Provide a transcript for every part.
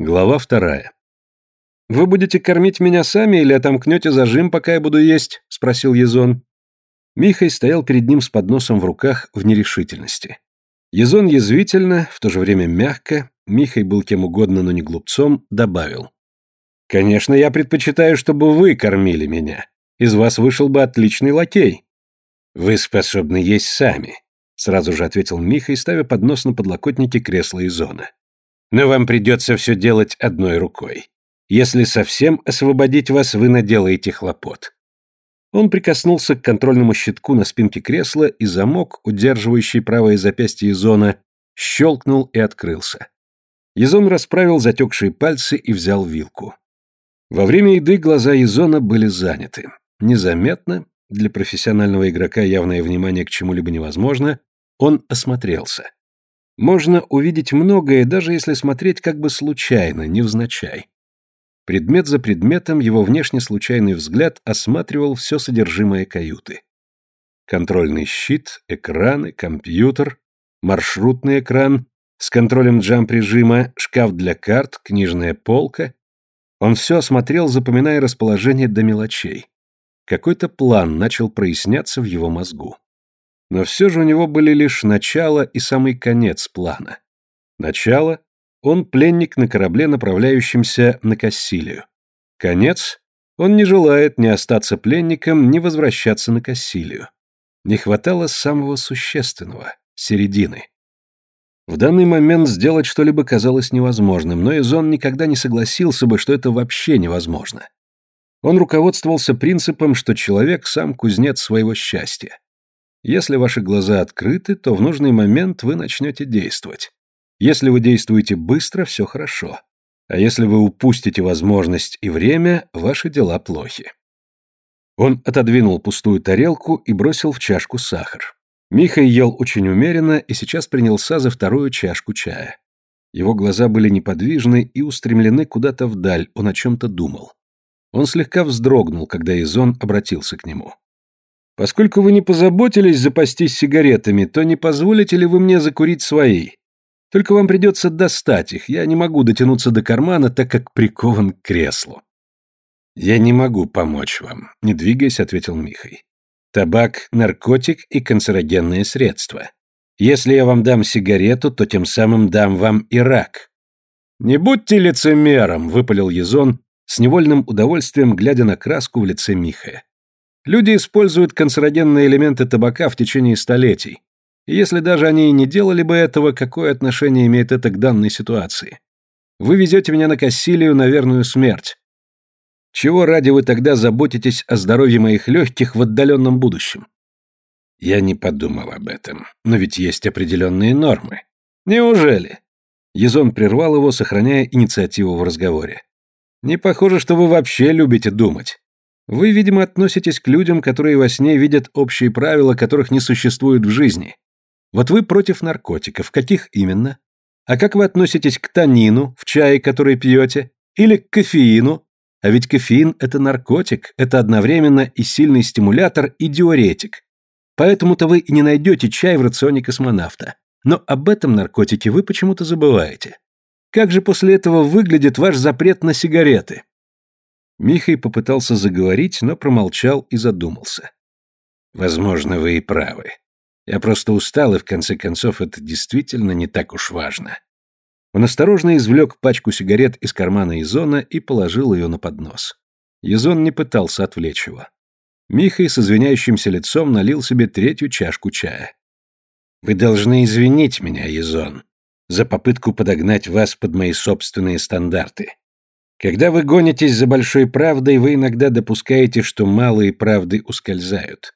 Глава вторая. «Вы будете кормить меня сами или отомкнете зажим, пока я буду есть?» — спросил Езон. Михай стоял перед ним с подносом в руках в нерешительности. Езон язвительно, в то же время мягко, Михай был кем угодно, но не глупцом, добавил. «Конечно, я предпочитаю, чтобы вы кормили меня. Из вас вышел бы отличный лакей». «Вы способны есть сами», — сразу же ответил Михай, ставя поднос на подлокотнике кресла Изона. Но вам придется все делать одной рукой. Если совсем освободить вас, вы наделаете хлопот. Он прикоснулся к контрольному щитку на спинке кресла, и замок, удерживающий правое запястье Изона, щелкнул и открылся. Изон расправил затекшие пальцы и взял вилку. Во время еды глаза Изона были заняты. Незаметно, для профессионального игрока явное внимание к чему-либо невозможно, он осмотрелся. Можно увидеть многое, даже если смотреть как бы случайно, невзначай. Предмет за предметом его внешне случайный взгляд осматривал все содержимое каюты. Контрольный щит, экраны, компьютер, маршрутный экран с контролем джамп-режима, шкаф для карт, книжная полка. Он все осмотрел, запоминая расположение до мелочей. Какой-то план начал проясняться в его мозгу. Но все же у него были лишь начало и самый конец плана. Начало — он пленник на корабле, направляющемся на Кассилию. Конец — он не желает ни остаться пленником, ни возвращаться на Кассилию. Не хватало самого существенного — середины. В данный момент сделать что-либо казалось невозможным, но Изон никогда не согласился бы, что это вообще невозможно. Он руководствовался принципом, что человек сам кузнец своего счастья. Если ваши глаза открыты, то в нужный момент вы начнете действовать. Если вы действуете быстро, все хорошо. А если вы упустите возможность и время, ваши дела плохи. Он отодвинул пустую тарелку и бросил в чашку сахар. Миха ел очень умеренно и сейчас принялся за вторую чашку чая. Его глаза были неподвижны и устремлены куда-то вдаль, он о чем-то думал. Он слегка вздрогнул, когда Изон обратился к нему. Поскольку вы не позаботились запастись сигаретами, то не позволите ли вы мне закурить свои? Только вам придется достать их, я не могу дотянуться до кармана, так как прикован к креслу». «Я не могу помочь вам», — не двигаясь, ответил Михай. «Табак — наркотик и канцерогенное средство. Если я вам дам сигарету, то тем самым дам вам и рак». «Не будьте лицемером», — выпалил Езон, с невольным удовольствием глядя на краску в лице Михая. Люди используют канцерогенные элементы табака в течение столетий. И если даже они и не делали бы этого, какое отношение имеет это к данной ситуации? Вы везете меня на Кассилию на верную смерть. Чего ради вы тогда заботитесь о здоровье моих легких в отдаленном будущем? Я не подумал об этом, но ведь есть определенные нормы. Неужели? Езон прервал его, сохраняя инициативу в разговоре. Не похоже, что вы вообще любите думать. Вы, видимо, относитесь к людям, которые во сне видят общие правила, которых не существует в жизни. Вот вы против наркотиков. Каких именно? А как вы относитесь к танину в чае, который пьете? Или к кофеину? А ведь кофеин – это наркотик, это одновременно и сильный стимулятор, и диуретик. Поэтому-то вы и не найдете чай в рационе космонавта. Но об этом наркотике вы почему-то забываете. Как же после этого выглядит ваш запрет на сигареты? Михай попытался заговорить, но промолчал и задумался. «Возможно, вы и правы. Я просто устал, и в конце концов это действительно не так уж важно». Он осторожно извлек пачку сигарет из кармана Изона и положил ее на поднос. Изон не пытался отвлечь его. Михай с извиняющимся лицом налил себе третью чашку чая. «Вы должны извинить меня, Изон, за попытку подогнать вас под мои собственные стандарты. Когда вы гонитесь за большой правдой, вы иногда допускаете, что малые правды ускользают.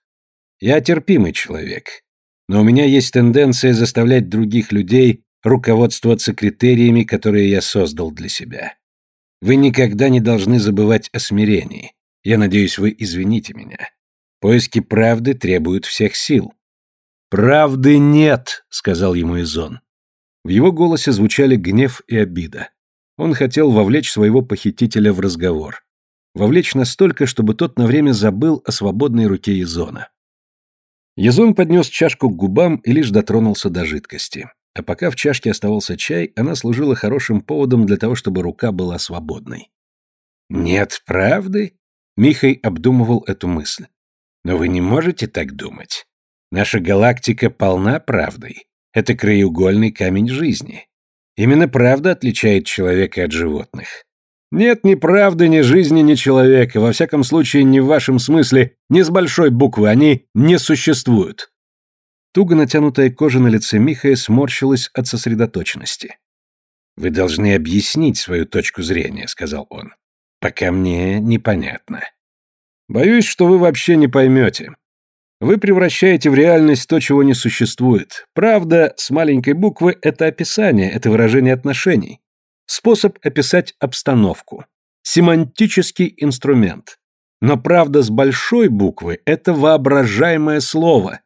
Я терпимый человек, но у меня есть тенденция заставлять других людей руководствоваться критериями, которые я создал для себя. Вы никогда не должны забывать о смирении. Я надеюсь, вы извините меня. Поиски правды требуют всех сил. «Правды нет», — сказал ему Изон. В его голосе звучали гнев и обида. Он хотел вовлечь своего похитителя в разговор. Вовлечь настолько, чтобы тот на время забыл о свободной руке Езона. Езон поднес чашку к губам и лишь дотронулся до жидкости. а пока в чашке оставался чай, она служила хорошим поводом для того, чтобы рука была свободной. «Нет правды?» — Михай обдумывал эту мысль. «Но вы не можете так думать. Наша галактика полна правдой. Это краеугольный камень жизни. Именно правда отличает человека от животных. Нет ни правды, ни жизни, ни человека, во всяком случае, не в вашем смысле, не с большой буквы, они не существуют. Туго натянутая кожа на лице Михая сморщилась от сосредоточенности. «Вы должны объяснить свою точку зрения», — сказал он. «Пока мне непонятно». «Боюсь, что вы вообще не поймете. Вы превращаете в реальность то, чего не существует. Правда, с маленькой буквы — это описание, это выражение отношений. Способ описать обстановку. Семантический инструмент. Но правда с большой буквы – это воображаемое слово,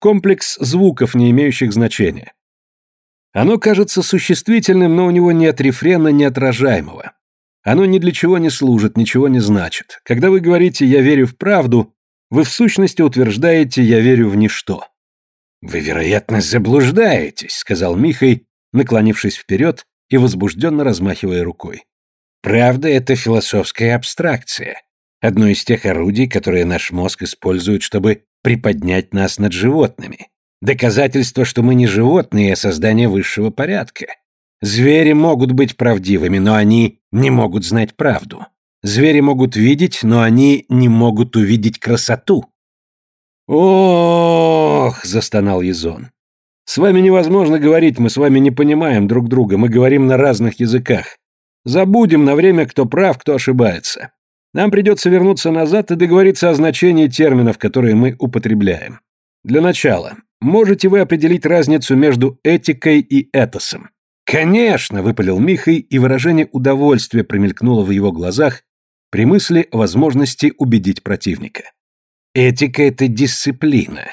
комплекс звуков, не имеющих значения. Оно кажется существительным, но у него нет рефрена неотражаемого. Оно ни для чего не служит, ничего не значит. Когда вы говорите «я верю в правду», вы в сущности утверждаете «я верю в ничто». «Вы, вероятно, заблуждаетесь», — сказал Михай, наклонившись вперед и возбужденно размахивая рукой. «Правда — это философская абстракция, одно из тех орудий, которые наш мозг использует, чтобы приподнять нас над животными. Доказательство, что мы не животные, а создание высшего порядка. Звери могут быть правдивыми, но они не могут знать правду. Звери могут видеть, но они не могут увидеть красоту. «Ох!» — застонал Езон. «С вами невозможно говорить, мы с вами не понимаем друг друга, мы говорим на разных языках. Забудем на время, кто прав, кто ошибается. Нам придется вернуться назад и договориться о значении терминов, которые мы употребляем. Для начала, можете вы определить разницу между этикой и этосом? Конечно, выпалил Михай, и выражение удовольствия промелькнуло в его глазах при мысли возможности убедить противника. Этика – это дисциплина,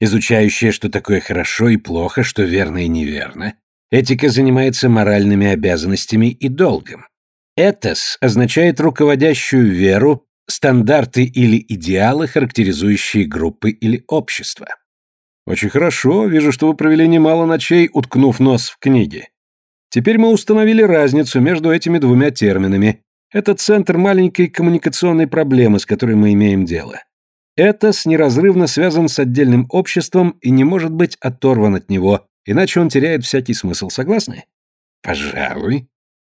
изучающая, что такое хорошо и плохо, что верно и неверно. Этика занимается моральными обязанностями и долгом. Этос означает руководящую веру, стандарты или идеалы, характеризующие группы или общество. Очень хорошо, вижу, что вы провели немало ночей, уткнув нос в книги. Теперь мы установили разницу между этими двумя терминами. Это центр маленькой коммуникационной проблемы, с которой мы имеем дело. Этос неразрывно связан с отдельным обществом и не может быть оторван от него, иначе он теряет всякий смысл, согласны? Пожалуй.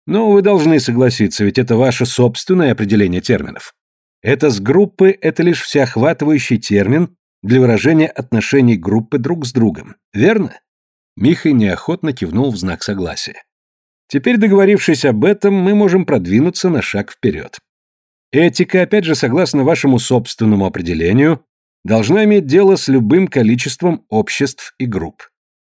Но вы должны согласиться, ведь это ваше собственное определение терминов. Это с группы – это лишь всеохватывающий термин для выражения отношений группы друг с другом, верно? Михай неохотно кивнул в знак согласия. Теперь, договорившись об этом, мы можем продвинуться на шаг вперед. Этика, опять же, согласно вашему собственному определению, должна иметь дело с любым количеством обществ и групп.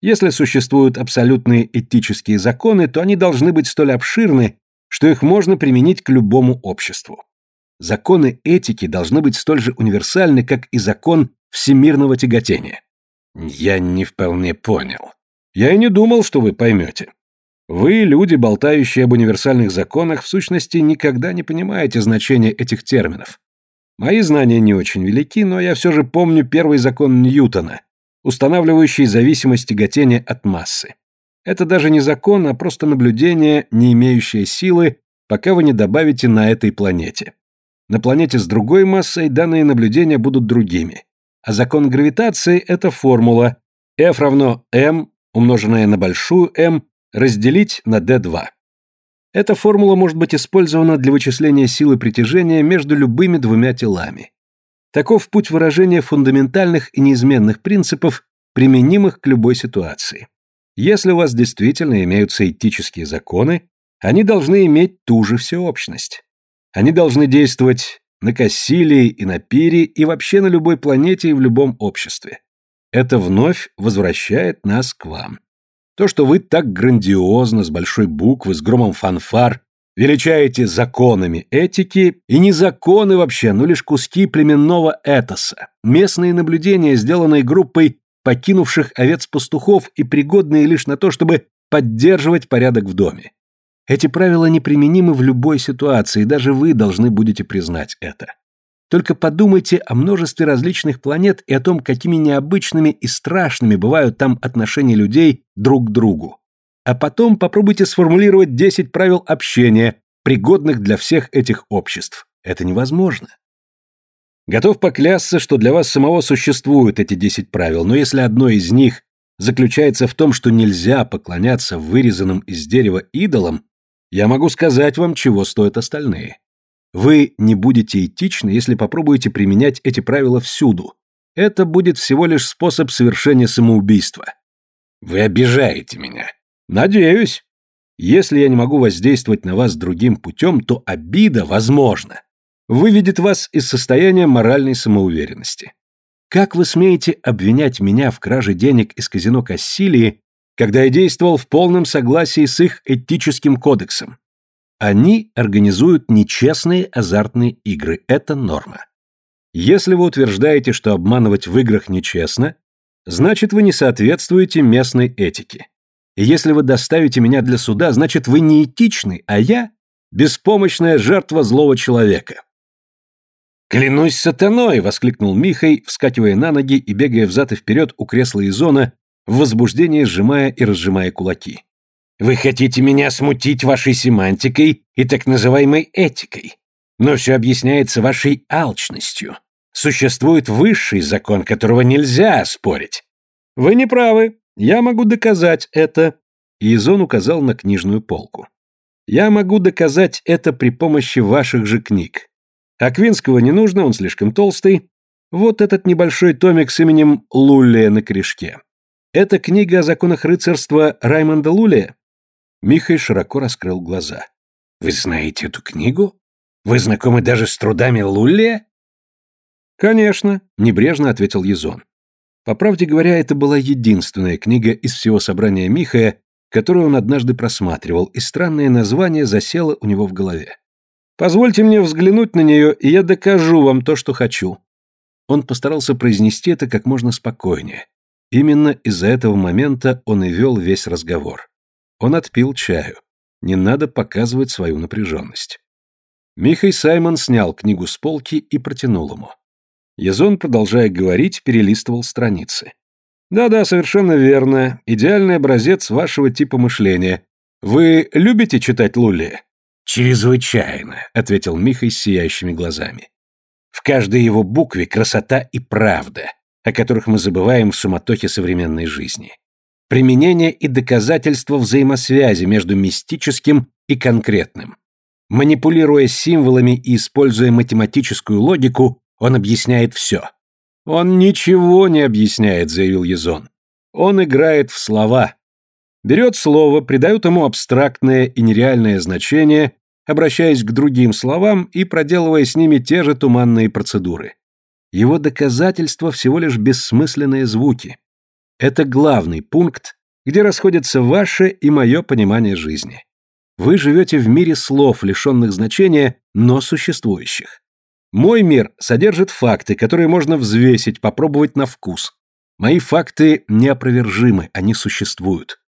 Если существуют абсолютные этические законы, то они должны быть столь обширны, что их можно применить к любому обществу. Законы этики должны быть столь же универсальны, как и закон всемирного тяготения. Я не вполне понял. Я и не думал, что вы поймете. Вы, люди, болтающие об универсальных законах, в сущности никогда не понимаете значения этих терминов. Мои знания не очень велики, но я все же помню первый закон Ньютона, устанавливающий зависимость тяготения от массы. Это даже не закон, а просто наблюдение, не имеющее силы, пока вы не добавите на этой планете. На планете с другой массой данные наблюдения будут другими. А закон гравитации – это формула F равно m, умноженная на большую m, разделить на d2. Эта формула может быть использована для вычисления силы притяжения между любыми двумя телами. Таков путь выражения фундаментальных и неизменных принципов, применимых к любой ситуации. Если у вас действительно имеются этические законы, они должны иметь ту же всеобщность. Они должны действовать на Кассилии и на Пире и вообще на любой планете и в любом обществе. Это вновь возвращает нас к вам. То, что вы так грандиозно, с большой буквы, с громом фанфар, величаете законами этики, и не законы вообще, но лишь куски племенного этоса, местные наблюдения, сделанные группой покинувших овец-пастухов и пригодные лишь на то, чтобы поддерживать порядок в доме. Эти правила неприменимы в любой ситуации, даже вы должны будете признать это. Только подумайте о множестве различных планет и о том, какими необычными и страшными бывают там отношения людей друг к другу. А потом попробуйте сформулировать 10 правил общения, пригодных для всех этих обществ. Это невозможно. Готов поклясться, что для вас самого существуют эти 10 правил, но если одно из них заключается в том, что нельзя поклоняться вырезанным из дерева идолам, я могу сказать вам, чего стоят остальные. Вы не будете этичны, если попробуете применять эти правила всюду. Это будет всего лишь способ совершения самоубийства. Вы обижаете меня. Надеюсь. Если я не могу воздействовать на вас другим путем, то обида, возможно, выведет вас из состояния моральной самоуверенности. Как вы смеете обвинять меня в краже денег из казино Кассилии, когда я действовал в полном согласии с их этическим кодексом? Они организуют нечестные азартные игры. Это норма. Если вы утверждаете, что обманывать в играх нечестно, значит вы не соответствуете местной этике. И если вы доставите меня для суда, значит вы не этичны, а я – беспомощная жертва злого человека. «Клянусь сатаной!» – воскликнул Михай, вскакивая на ноги и бегая взад и вперед у кресла Изона, в возбуждении сжимая и разжимая кулаки. Вы хотите меня смутить вашей семантикой и так называемой этикой. Но все объясняется вашей алчностью. Существует высший закон, которого нельзя оспорить. Вы не правы. Я могу доказать это. Изон указал на книжную полку. Я могу доказать это при помощи ваших же книг. Аквинского не нужно, он слишком толстый. Вот этот небольшой томик с именем Лулия на корешке. Это книга о законах рыцарства Раймонда Лулия? Михай широко раскрыл глаза. «Вы знаете эту книгу? Вы знакомы даже с трудами Луллия?» «Конечно», — небрежно ответил Езон. По правде говоря, это была единственная книга из всего собрания Михая, которую он однажды просматривал, и странное название засело у него в голове. «Позвольте мне взглянуть на нее, и я докажу вам то, что хочу». Он постарался произнести это как можно спокойнее. Именно из-за этого момента он и вел весь разговор. Он отпил чаю. Не надо показывать свою напряженность. Михай Саймон снял книгу с полки и протянул ему. Язон, продолжая говорить, перелистывал страницы. «Да-да, совершенно верно. Идеальный образец вашего типа мышления. Вы любите читать Лулли?» «Чрезвычайно», — ответил Михай с сияющими глазами. «В каждой его букве красота и правда, о которых мы забываем в суматохе современной жизни применение и доказательство взаимосвязи между мистическим и конкретным. Манипулируя символами и используя математическую логику, он объясняет все. «Он ничего не объясняет», — заявил Езон. «Он играет в слова. Берет слово, придает ему абстрактное и нереальное значение, обращаясь к другим словам и проделывая с ними те же туманные процедуры. Его доказательства всего лишь бессмысленные звуки. Это главный пункт, где расходятся ваше и мое понимание жизни. Вы живете в мире слов, лишенных значения, но существующих. Мой мир содержит факты, которые можно взвесить, попробовать на вкус. Мои факты неопровержимы, они существуют.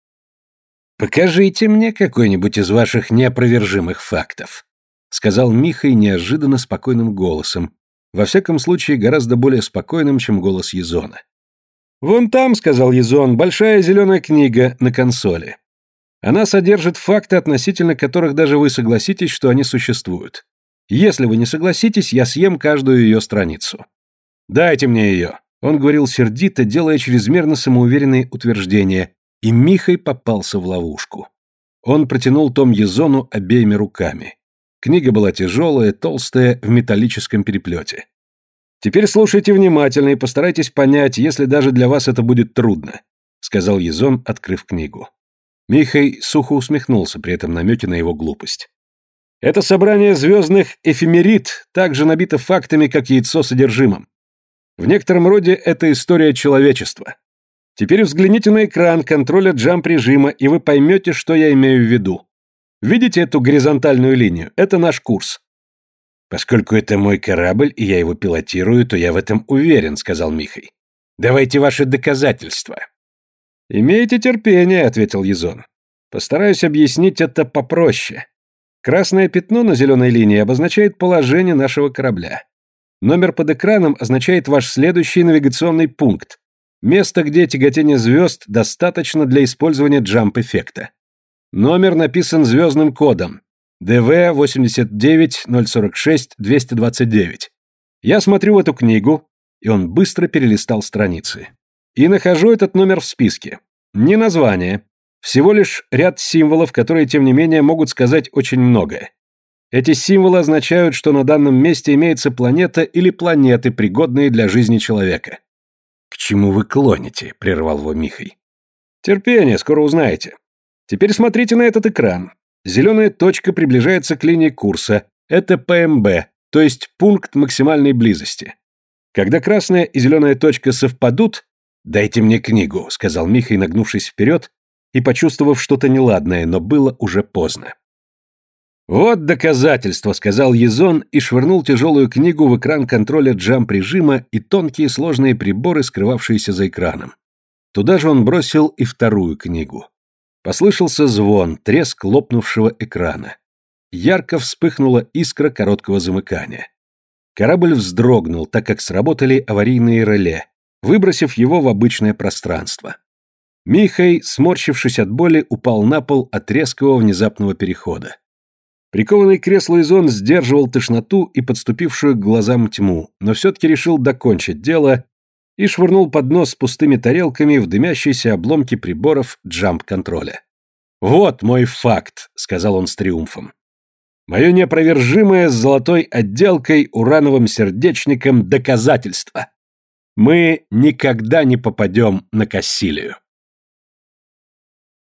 «Покажите мне какой-нибудь из ваших неопровержимых фактов», сказал Михай неожиданно спокойным голосом, во всяком случае гораздо более спокойным, чем голос Езона. «Вон там», — сказал Езон, — «большая зеленая книга на консоли. Она содержит факты, относительно которых даже вы согласитесь, что они существуют. Если вы не согласитесь, я съем каждую ее страницу». «Дайте мне ее», — он говорил сердито, делая чрезмерно самоуверенные утверждения, и Михай попался в ловушку. Он протянул том Езону обеими руками. Книга была тяжелая, толстая, в металлическом переплете. Теперь слушайте внимательно и постарайтесь понять, если даже для вас это будет трудно, сказал Езон, открыв книгу. Михай сухо усмехнулся при этом намеке на его глупость. Это собрание звездных эфемерит также набито фактами, как яйцо содержимым. В некотором роде это история человечества. Теперь взгляните на экран контроля джамп-режима, и вы поймете, что я имею в виду. Видите эту горизонтальную линию? Это наш курс. «Поскольку это мой корабль, и я его пилотирую, то я в этом уверен», — сказал Михай. «Давайте ваши доказательства». «Имейте терпение», — ответил Езон. «Постараюсь объяснить это попроще. Красное пятно на зеленой линии обозначает положение нашего корабля. Номер под экраном означает ваш следующий навигационный пункт. Место, где тяготение звезд достаточно для использования джамп-эффекта. Номер написан звездным кодом. ДВ 89046-229. Я смотрю эту книгу, и он быстро перелистал страницы. И нахожу этот номер в списке. Не название, всего лишь ряд символов, которые, тем не менее, могут сказать очень многое. Эти символы означают, что на данном месте имеется планета или планеты, пригодные для жизни человека. «К чему вы клоните?» – прервал его Михай. «Терпение, скоро узнаете. Теперь смотрите на этот экран. Зеленая точка приближается к линии курса. Это ПМБ, то есть пункт максимальной близости. Когда красная и зеленая точка совпадут... «Дайте мне книгу», — сказал Михай, нагнувшись вперед и почувствовав что-то неладное, но было уже поздно. «Вот доказательство», — сказал Езон и швырнул тяжелую книгу в экран контроля джамп-режима и тонкие сложные приборы, скрывавшиеся за экраном. Туда же он бросил и вторую книгу. Послышался звон, треск лопнувшего экрана. Ярко вспыхнула искра короткого замыкания. Корабль вздрогнул, так как сработали аварийные реле, выбросив его в обычное пространство. Михай, сморщившись от боли, упал на пол от резкого внезапного перехода. Прикованный к креслу Изон сдерживал тошноту и подступившую к глазам тьму, но все-таки решил докончить дело и швырнул поднос с пустыми тарелками в дымящиеся обломки приборов джамп-контроля. «Вот мой факт», — сказал он с триумфом. «Мое неопровержимое с золотой отделкой урановым сердечником доказательство. Мы никогда не попадем на Кассилию».